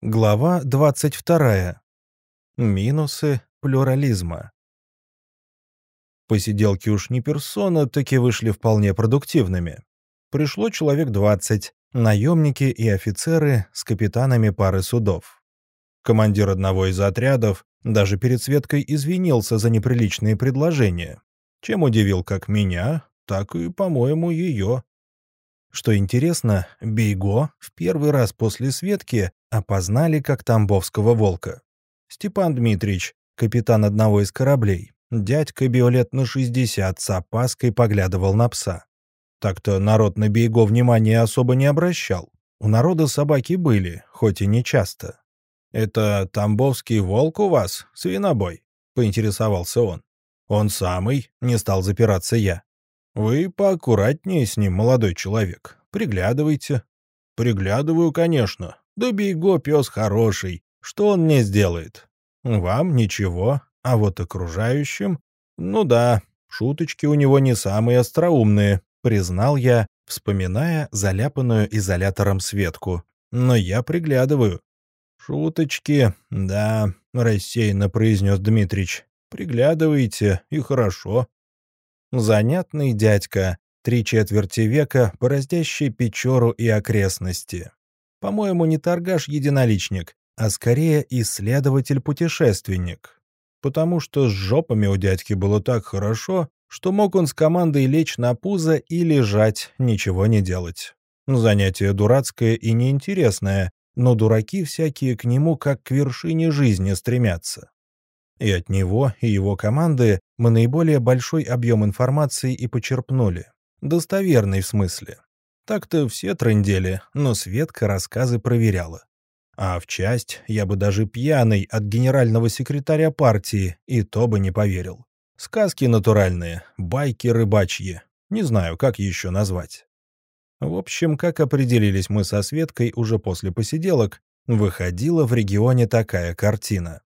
Глава 22. Минусы плюрализма. Посиделки уж не персона, таки вышли вполне продуктивными. Пришло человек 20, наемники и офицеры с капитанами пары судов. Командир одного из отрядов даже перед Светкой извинился за неприличные предложения, чем удивил как меня, так и, по-моему, ее. Что интересно, Бейго в первый раз после Светки опознали как Тамбовского волка. Степан Дмитриевич, капитан одного из кораблей, дядька биолет на 60 с опаской поглядывал на пса. Так-то народ на Бейго внимания особо не обращал. У народа собаки были, хоть и не часто. «Это Тамбовский волк у вас, свинобой?» — поинтересовался он. «Он самый», — не стал запираться я. «Вы поаккуратнее с ним, молодой человек. Приглядывайте». «Приглядываю, конечно. Да Бейго пес хороший. Что он мне сделает?» «Вам ничего, а вот окружающим...» «Ну да, шуточки у него не самые остроумные», — признал я, вспоминая заляпанную изолятором Светку. «Но я приглядываю». «Шуточки, да», — рассеянно произнес Дмитрич. «Приглядывайте, и хорошо». Занятный дядька, три четверти века, бороздящий Печору и окрестности. По-моему, не торгаш-единоличник, а скорее исследователь-путешественник. Потому что с жопами у дядьки было так хорошо, что мог он с командой лечь на пузо и лежать, ничего не делать. Занятие дурацкое и неинтересное, но дураки всякие к нему как к вершине жизни стремятся. И от него, и его команды мы наиболее большой объем информации и почерпнули. Достоверный в смысле. Так-то все трындели, но Светка рассказы проверяла. А в часть я бы даже пьяный от генерального секретаря партии и то бы не поверил. Сказки натуральные, байки рыбачьи. Не знаю, как еще назвать. В общем, как определились мы со Светкой уже после посиделок, выходила в регионе такая картина.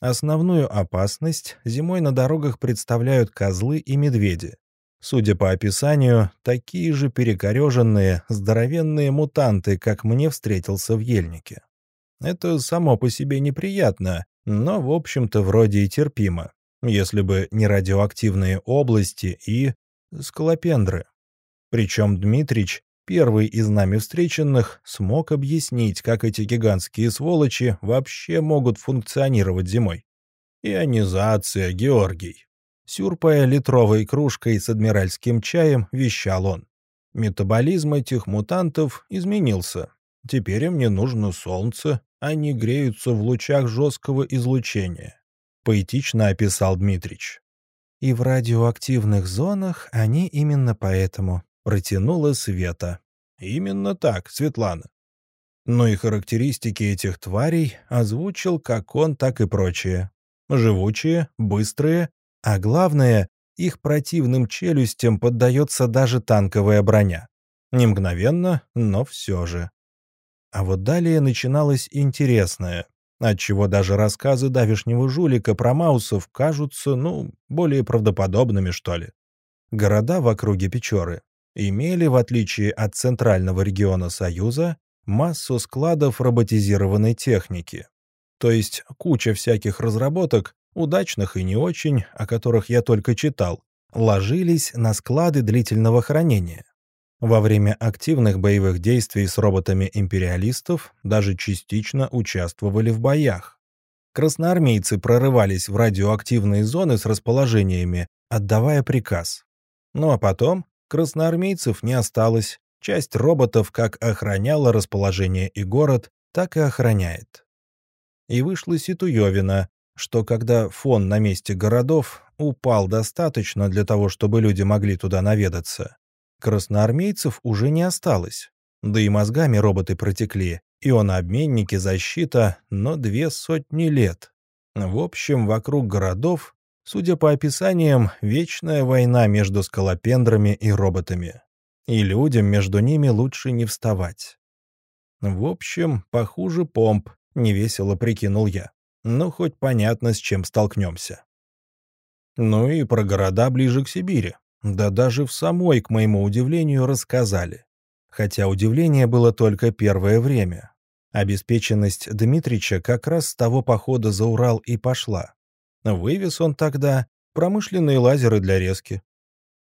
Основную опасность зимой на дорогах представляют козлы и медведи. Судя по описанию, такие же перекореженные, здоровенные мутанты, как мне встретился в ельнике. Это само по себе неприятно, но, в общем-то, вроде и терпимо, если бы не радиоактивные области и скалопендры. Причем Дмитрич первый из нами встреченных смог объяснить, как эти гигантские сволочи вообще могут функционировать зимой. Ионизация, Георгий. Сюрпая литровой кружкой с адмиральским чаем, вещал он. Метаболизм этих мутантов изменился. Теперь им не нужно солнце, они греются в лучах жесткого излучения. Поэтично описал Дмитрич. И в радиоактивных зонах они именно поэтому Протянула Света. Именно так, Светлана. Но и характеристики этих тварей озвучил как он, так и прочие. Живучие, быстрые, а главное, их противным челюстям поддается даже танковая броня. Не мгновенно, но все же. А вот далее начиналось интересное, отчего даже рассказы давешнего жулика про маусов кажутся, ну, более правдоподобными, что ли. Города в округе Печоры имели, в отличие от центрального региона Союза, массу складов роботизированной техники. То есть куча всяких разработок, удачных и не очень, о которых я только читал, ложились на склады длительного хранения. Во время активных боевых действий с роботами империалистов даже частично участвовали в боях. Красноармейцы прорывались в радиоактивные зоны с расположениями, отдавая приказ. Ну а потом Красноармейцев не осталось, часть роботов как охраняла расположение и город, так и охраняет. И вышла Ситуевина, что когда фон на месте городов упал достаточно для того, чтобы люди могли туда наведаться, красноармейцев уже не осталось. Да и мозгами роботы протекли, ионообменники, защита, но две сотни лет. В общем, вокруг городов Судя по описаниям, вечная война между скалопендрами и роботами. И людям между ними лучше не вставать. В общем, похуже помп, невесело прикинул я. Ну, хоть понятно, с чем столкнемся. Ну и про города ближе к Сибири. Да даже в самой, к моему удивлению, рассказали. Хотя удивление было только первое время. Обеспеченность Дмитрича как раз с того похода за Урал и пошла. Вывез он тогда промышленные лазеры для резки.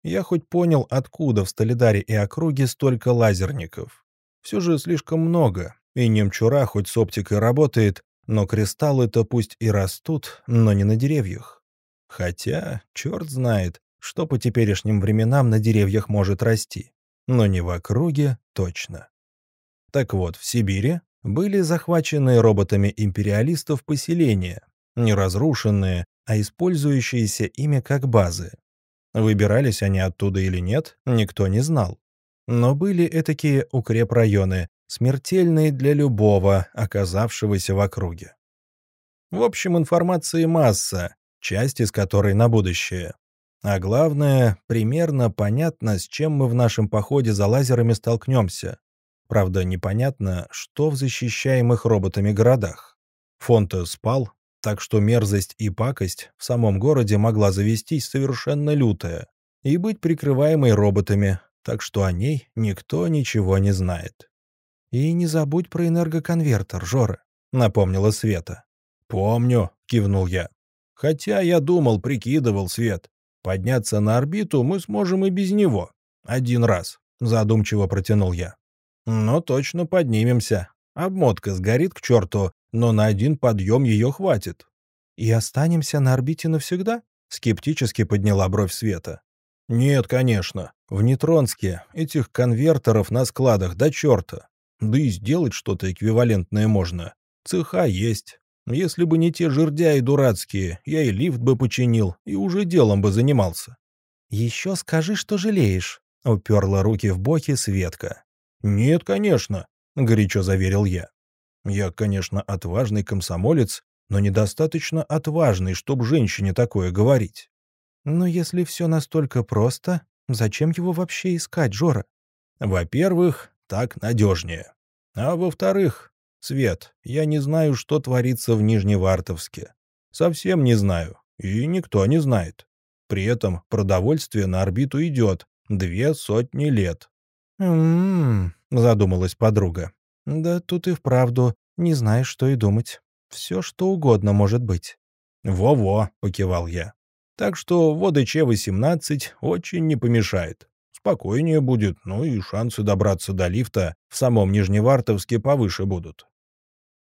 Я хоть понял, откуда в Столидаре и округе столько лазерников. Все же слишком много, и немчура хоть с оптикой работает, но кристаллы-то пусть и растут, но не на деревьях. Хотя, черт знает, что по теперешним временам на деревьях может расти. Но не в округе точно. Так вот, в Сибири были захвачены роботами империалистов поселения, не разрушенные, а использующиеся ими как базы. Выбирались они оттуда или нет, никто не знал. Но были этакие укрепрайоны, смертельные для любого, оказавшегося в округе. В общем, информации масса, часть из которой на будущее. А главное, примерно понятно, с чем мы в нашем походе за лазерами столкнемся. Правда, непонятно, что в защищаемых роботами городах. фонд спал, так что мерзость и пакость в самом городе могла завестись совершенно лютая и быть прикрываемой роботами, так что о ней никто ничего не знает. «И не забудь про энергоконвертер, Жора», — напомнила Света. «Помню», — кивнул я. «Хотя я думал, прикидывал, Свет. Подняться на орбиту мы сможем и без него. Один раз», — задумчиво протянул я. Но точно поднимемся. Обмотка сгорит к черту, но на один подъем ее хватит. И останемся на орбите навсегда? Скептически подняла бровь Света. Нет, конечно. В Нейтронске этих конвертеров на складах до черта. Да и сделать что-то эквивалентное можно. Цеха есть. Если бы не те жердяи дурацкие, я и лифт бы починил, и уже делом бы занимался. «Еще скажи, что жалеешь», — уперла руки в боки Светка. «Нет, конечно», — горячо заверил я. «Я, конечно, отважный комсомолец, но недостаточно отважный, чтобы женщине такое говорить». «Но если все настолько просто, зачем его вообще искать, Жора?» «Во-первых, так надежнее. А во-вторых, Свет, я не знаю, что творится в Нижневартовске. Совсем не знаю, и никто не знает. При этом продовольствие на орбиту идет две сотни лет. «М-м-м», задумалась подруга. «Да тут и вправду не знаешь, что и думать. Все, что угодно может быть». «Во-во», — покивал я. «Так что ВОДЧ-18 очень не помешает. Спокойнее будет, ну и шансы добраться до лифта в самом Нижневартовске повыше будут».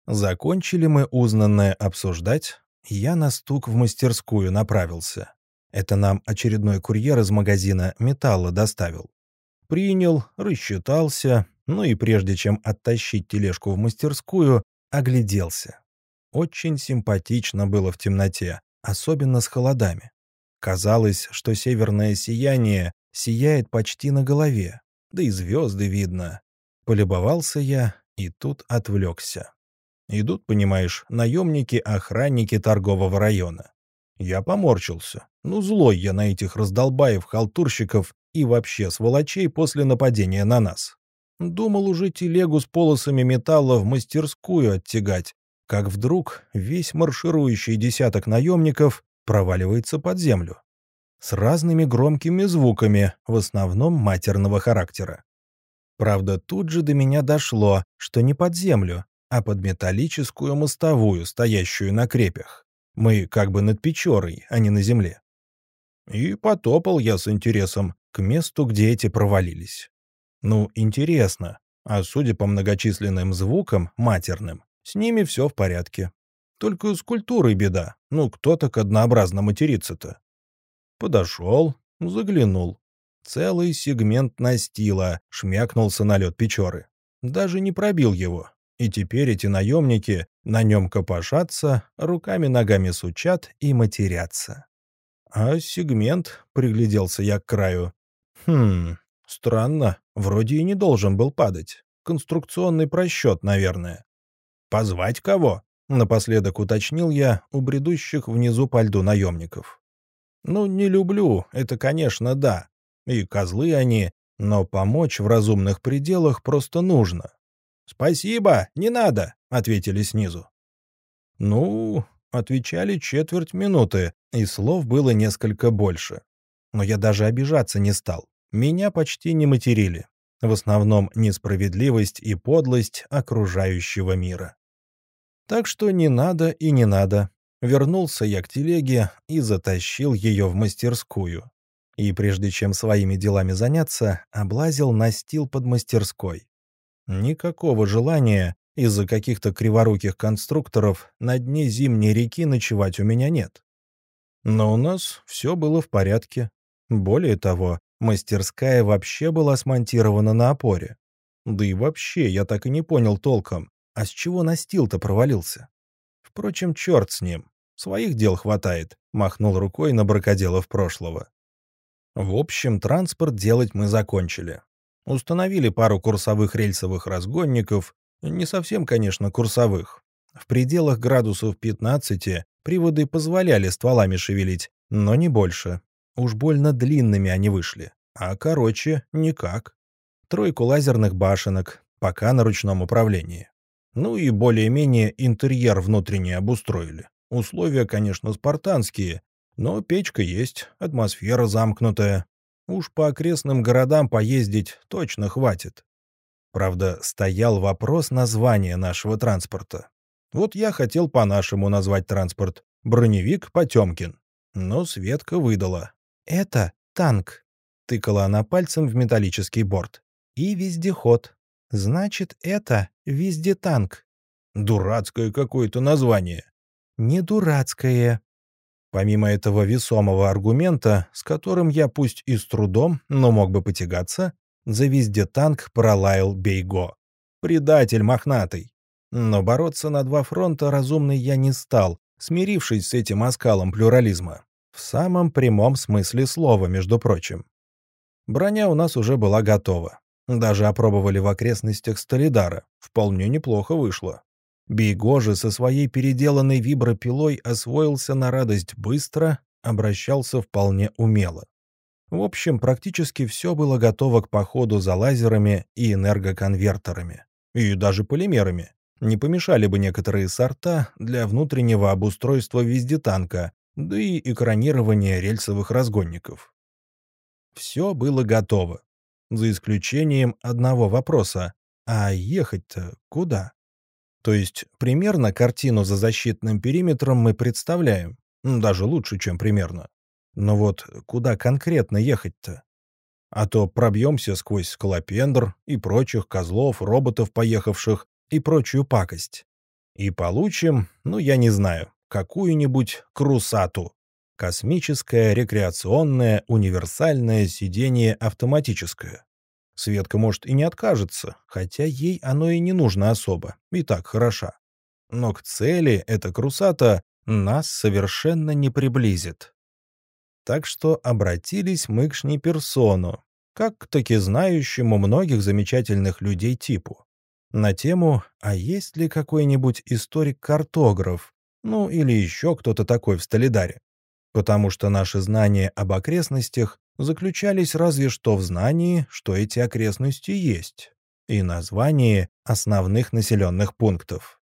Закончили мы узнанное обсуждать, я на стук в мастерскую направился. Это нам очередной курьер из магазина металла доставил принял, рассчитался, ну и прежде чем оттащить тележку в мастерскую, огляделся. Очень симпатично было в темноте, особенно с холодами. Казалось, что северное сияние сияет почти на голове, да и звезды видно. Полюбовался я и тут отвлекся. Идут, понимаешь, наемники-охранники торгового района. Я поморщился. Ну, злой я на этих раздолбаев-халтурщиков и вообще сволочей после нападения на нас. Думал уже телегу с полосами металла в мастерскую оттягать, как вдруг весь марширующий десяток наемников проваливается под землю. С разными громкими звуками, в основном матерного характера. Правда, тут же до меня дошло, что не под землю, а под металлическую мостовую, стоящую на крепях. Мы как бы над Печорой, а не на земле. И потопал я с интересом к месту, где эти провалились. Ну, интересно. А судя по многочисленным звукам, матерным, с ними все в порядке. Только с культурой беда. Ну, кто так однообразно матерится-то? Подошел, заглянул. Целый сегмент настила шмякнулся на лед Печоры. Даже не пробил его. И теперь эти наемники на нем копошатся, руками-ногами сучат и матерятся. А сегмент, пригляделся я к краю. Хм, странно, вроде и не должен был падать. Конструкционный просчет, наверное. «Позвать кого?» — напоследок уточнил я у бредущих внизу по льду наемников. «Ну, не люблю, это, конечно, да. И козлы они, но помочь в разумных пределах просто нужно. «Спасибо, не надо», — ответили снизу. «Ну...» — отвечали четверть минуты, и слов было несколько больше. Но я даже обижаться не стал. Меня почти не материли. в основном несправедливость и подлость окружающего мира. Так что не надо и не надо. Вернулся я к телеге и затащил ее в мастерскую. И прежде чем своими делами заняться, облазил настил под мастерской. Никакого желания из-за каких-то криворуких конструкторов на дне зимней реки ночевать у меня нет. Но у нас все было в порядке. Более того, мастерская вообще была смонтирована на опоре. Да и вообще, я так и не понял толком, а с чего настил-то провалился? Впрочем, черт с ним. Своих дел хватает, махнул рукой на бракоделов прошлого. В общем, транспорт делать мы закончили. Установили пару курсовых рельсовых разгонников, не совсем, конечно, курсовых. В пределах градусов 15 приводы позволяли стволами шевелить, но не больше. Уж больно длинными они вышли. А короче, никак. Тройку лазерных башенок, пока на ручном управлении. Ну и более-менее интерьер внутренний обустроили. Условия, конечно, спартанские, но печка есть, атмосфера замкнутая. Уж по окрестным городам поездить точно хватит. Правда, стоял вопрос названия нашего транспорта. Вот я хотел по-нашему назвать транспорт. Броневик Потемкин. Но Светка выдала. «Это танк», — тыкала она пальцем в металлический борт. «И вездеход. Значит, это вездетанк». Дурацкое какое-то название. Не дурацкое. Помимо этого весомого аргумента, с которым я пусть и с трудом, но мог бы потягаться, за везде танк пролаял Бейго. Предатель мохнатый. Но бороться на два фронта разумный я не стал, смирившись с этим оскалом плюрализма. В самом прямом смысле слова, между прочим. Броня у нас уже была готова. Даже опробовали в окрестностях Столидара. Вполне неплохо вышло. Бейго же со своей переделанной вибропилой освоился на радость быстро, обращался вполне умело. В общем, практически все было готово к походу за лазерами и энергоконвертерами. И даже полимерами. Не помешали бы некоторые сорта для внутреннего обустройства вездетанка, да и экранирования рельсовых разгонников. Все было готово. За исключением одного вопроса. А ехать-то куда? То есть примерно картину за защитным периметром мы представляем. Даже лучше, чем примерно. Но вот куда конкретно ехать-то? А то пробьемся сквозь скалопендр и прочих козлов, роботов поехавших и прочую пакость. И получим, ну я не знаю, какую-нибудь крусату. Космическое, рекреационное, универсальное сидение автоматическое. Светка, может, и не откажется, хотя ей оно и не нужно особо, и так хороша. Но к цели эта крусата нас совершенно не приблизит. Так что обратились мы к Шниперсону, как к таки знающему многих замечательных людей типу, на тему «А есть ли какой-нибудь историк-картограф?» Ну, или еще кто-то такой в Столидаре. Потому что наши знания об окрестностях заключались разве что в знании, что эти окрестности есть, и названии основных населенных пунктов.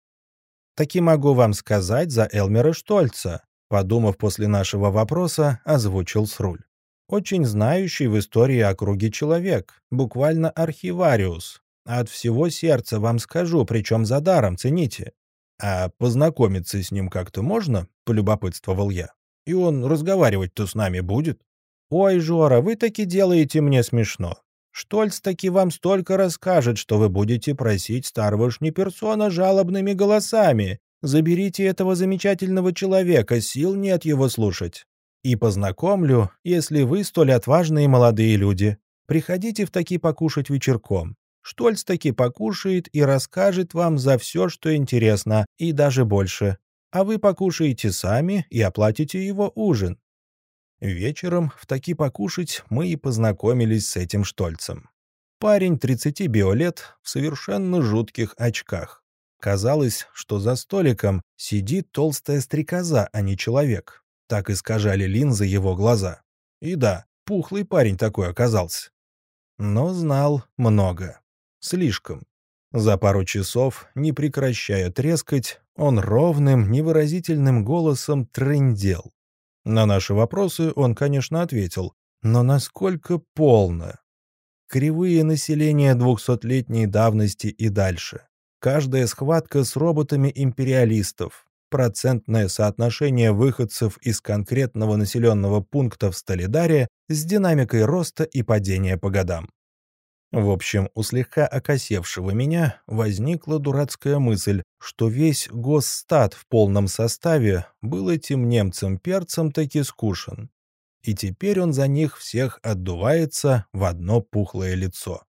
Таки могу вам сказать за Элмера Штольца, Подумав после нашего вопроса, озвучил Сруль. Очень знающий в истории округи человек, буквально архивариус. От всего сердца вам скажу, причем за даром, цените. А познакомиться с ним как-то можно? Полюбопытствовал я. И он разговаривать-то с нами будет? Ой, Жора, вы таки делаете мне смешно. Штольц таки вам столько расскажет, что вы будете просить старого шниперсона жалобными голосами, Заберите этого замечательного человека, сил нет его слушать. И познакомлю, если вы столь отважные молодые люди. Приходите в таки покушать вечерком. Штольц таки покушает и расскажет вам за все, что интересно, и даже больше. А вы покушаете сами и оплатите его ужин. Вечером в таки покушать мы и познакомились с этим Штольцем. Парень 30 биолет в совершенно жутких очках. Казалось, что за столиком сидит толстая стрекоза, а не человек. Так искажали линзы его глаза. И да, пухлый парень такой оказался. Но знал много. Слишком. За пару часов, не прекращая трескать, он ровным, невыразительным голосом трындел. На наши вопросы он, конечно, ответил, но насколько полно. кривые населения двухсотлетней давности и дальше. Каждая схватка с роботами империалистов, процентное соотношение выходцев из конкретного населенного пункта в Столидаре с динамикой роста и падения по годам. В общем, у слегка окосевшего меня возникла дурацкая мысль, что весь госстат в полном составе был этим немцем-перцем таки скушен. И теперь он за них всех отдувается в одно пухлое лицо.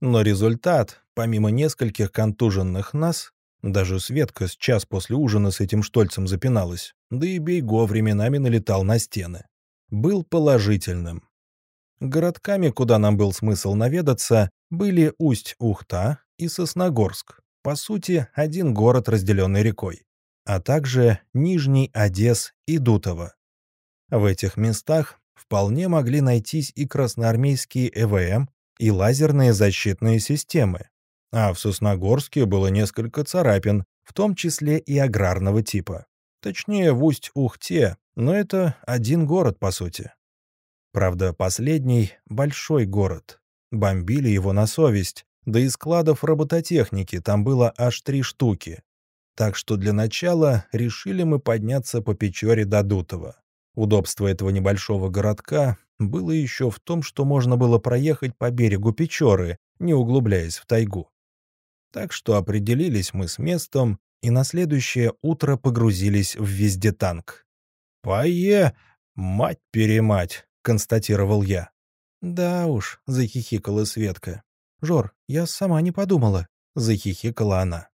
Но результат, помимо нескольких контуженных нас, даже Светка с час после ужина с этим Штольцем запиналась, да и Бейго временами налетал на стены, был положительным. Городками, куда нам был смысл наведаться, были Усть-Ухта и Сосногорск, по сути, один город, разделенный рекой, а также Нижний Одесс и Дутово. В этих местах вполне могли найтись и красноармейские ЭВМ, и лазерные защитные системы. А в Сосногорске было несколько царапин, в том числе и аграрного типа. Точнее, в Усть-Ухте, но это один город, по сути. Правда, последний — большой город. Бомбили его на совесть, да и складов робототехники там было аж три штуки. Так что для начала решили мы подняться по Печоре до Дутова. Удобство этого небольшого городка было еще в том, что можно было проехать по берегу Печоры, не углубляясь в тайгу. Так что определились мы с местом и на следующее утро погрузились в вездетанк. «Пое, мать-перемать!» Констатировал я. «Да уж», — захихикала Светка. «Жор, я сама не подумала», — захихикала она.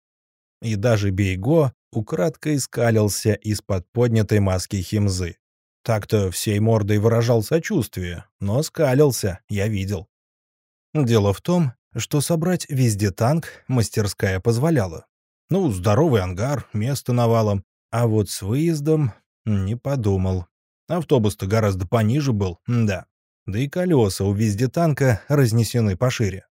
И даже Бейго украдкой скалился из-под поднятой маски химзы. Так-то всей мордой выражал сочувствие, но скалился, я видел. Дело в том, что собрать везде танк мастерская позволяла. Ну, здоровый ангар, место навалом, а вот с выездом не подумал. Автобус-то гораздо пониже был, да. Да и колеса у везде танка разнесены пошире.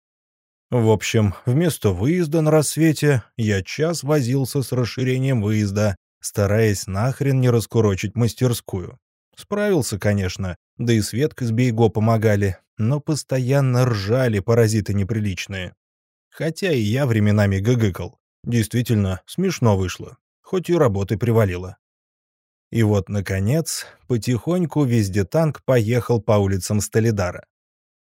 В общем, вместо выезда на рассвете я час возился с расширением выезда, стараясь нахрен не раскурочить мастерскую. Справился, конечно, да и Светка с Бейго помогали, но постоянно ржали паразиты неприличные. Хотя и я временами гыгыкал. Действительно, смешно вышло, хоть и работы привалило. И вот, наконец, потихоньку везде танк поехал по улицам Столидара.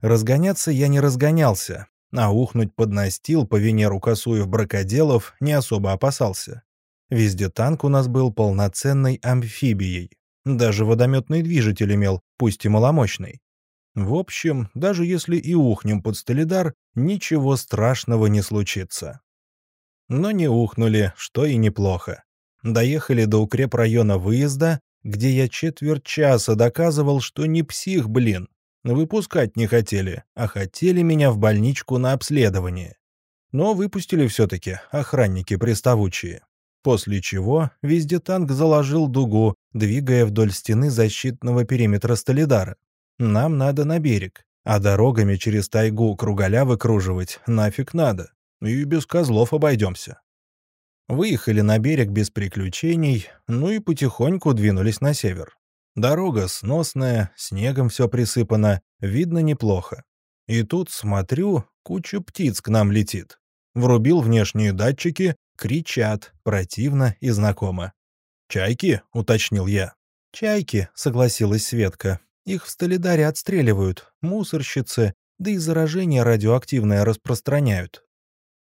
Разгоняться я не разгонялся, а ухнуть под настил по вине рукосуев бракоделов не особо опасался. Везде танк у нас был полноценной амфибией. Даже водометный движитель имел, пусть и маломощный. В общем, даже если и ухнем под Столидар, ничего страшного не случится. Но не ухнули, что и неплохо. Доехали до укрепрайона выезда, где я четверть часа доказывал, что не псих, блин. Выпускать не хотели, а хотели меня в больничку на обследование. Но выпустили все-таки охранники приставучие. После чего везде танк заложил дугу, двигая вдоль стены защитного периметра Столидара. Нам надо на берег, а дорогами через тайгу круголя выкруживать нафиг надо. И без козлов обойдемся. Выехали на берег без приключений, ну и потихоньку двинулись на север. Дорога сносная, снегом все присыпано, видно неплохо. И тут, смотрю, куча птиц к нам летит. Врубил внешние датчики, кричат, противно и знакомо. «Чайки?» — уточнил я. «Чайки», — согласилась Светка. «Их в Столидаре отстреливают, мусорщицы, да и заражение радиоактивное распространяют.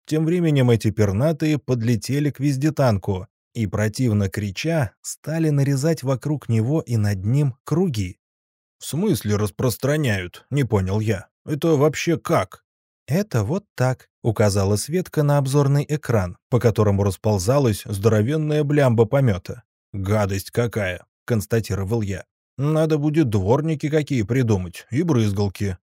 Тем временем эти пернатые подлетели к вездетанку и, противно крича, стали нарезать вокруг него и над ним круги. «В смысле распространяют?» — не понял я. «Это вообще как?» «Это вот так», — указала Светка на обзорный экран, по которому расползалась здоровенная блямба помета. «Гадость какая!» — констатировал я. «Надо будет дворники какие придумать и брызгалки.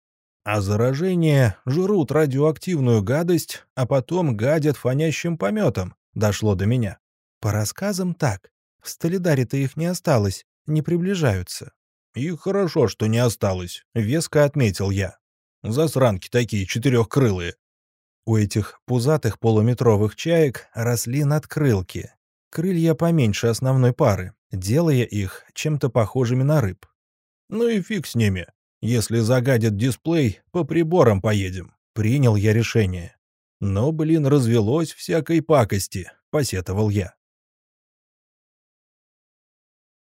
А заражения жрут радиоактивную гадость, а потом гадят фонящим пометом. Дошло до меня. По рассказам так. В Столидаре-то их не осталось, не приближаются. И хорошо, что не осталось, веско отметил я. Засранки такие четырехкрылые. У этих пузатых полуметровых чаек росли надкрылки. Крылья поменьше основной пары, делая их чем-то похожими на рыб. Ну и фиг с ними. Если загадит дисплей, по приборам поедем. Принял я решение. Но, блин, развелось всякой пакости, посетовал я.